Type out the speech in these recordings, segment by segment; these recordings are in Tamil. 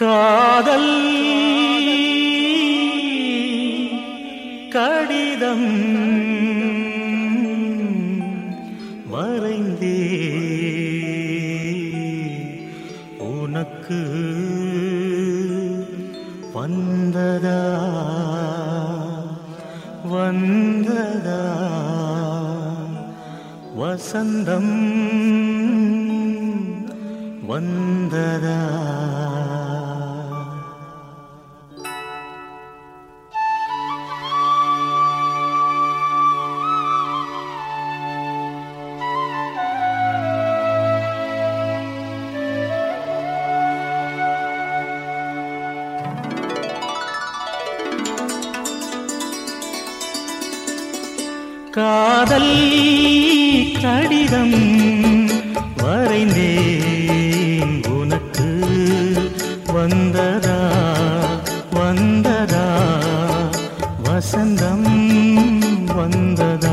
காதல் கடிதம் வரைந்தே உனக்கு வந்ததா? வந்ததா? வசந்தம் வந்ததா? காதல் கடிதம் வரைந்தேன். உனக்கு வந்ததா? வந்ததா? வசந்தம் வந்ததா?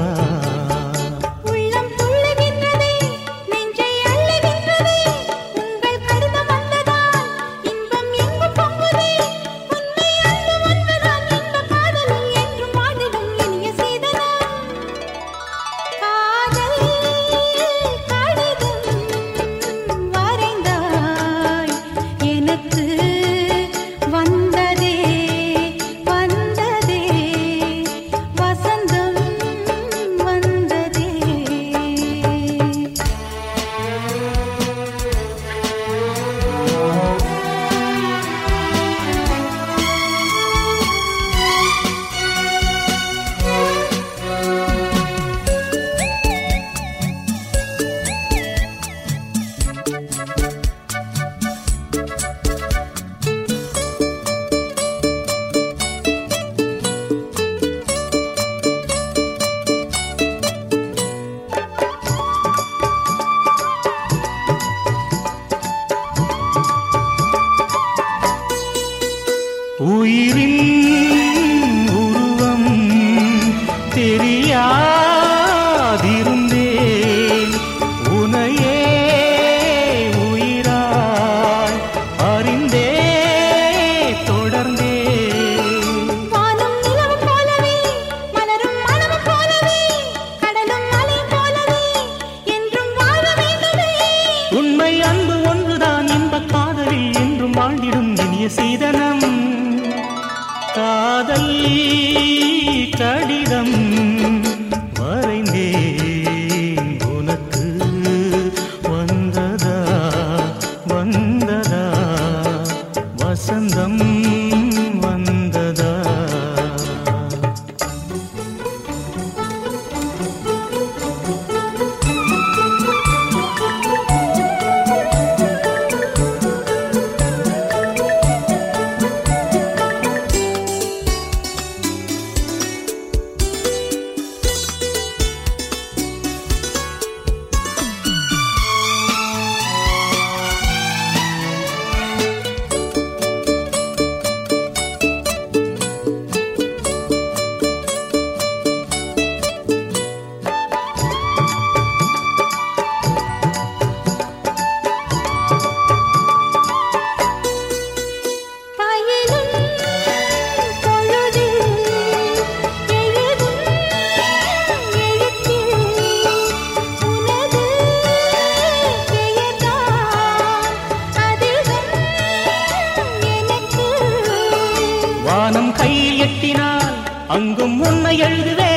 உயிரின் உருவம் தெரியாதிருந்தேன். உனையே உயிராய் அறிந்தே வேண்டுமே. உண்மை அன்பு ஒன்றுதான் இன்ப காதலில் என்றும் வாழ்ந்திடும் இனிய சீதனம் ही அங்கும் உன்னை எழுதுவே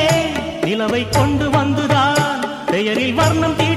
நிலவை கொண்டு வந்துதான் பெயரில் வர்ணம் தீ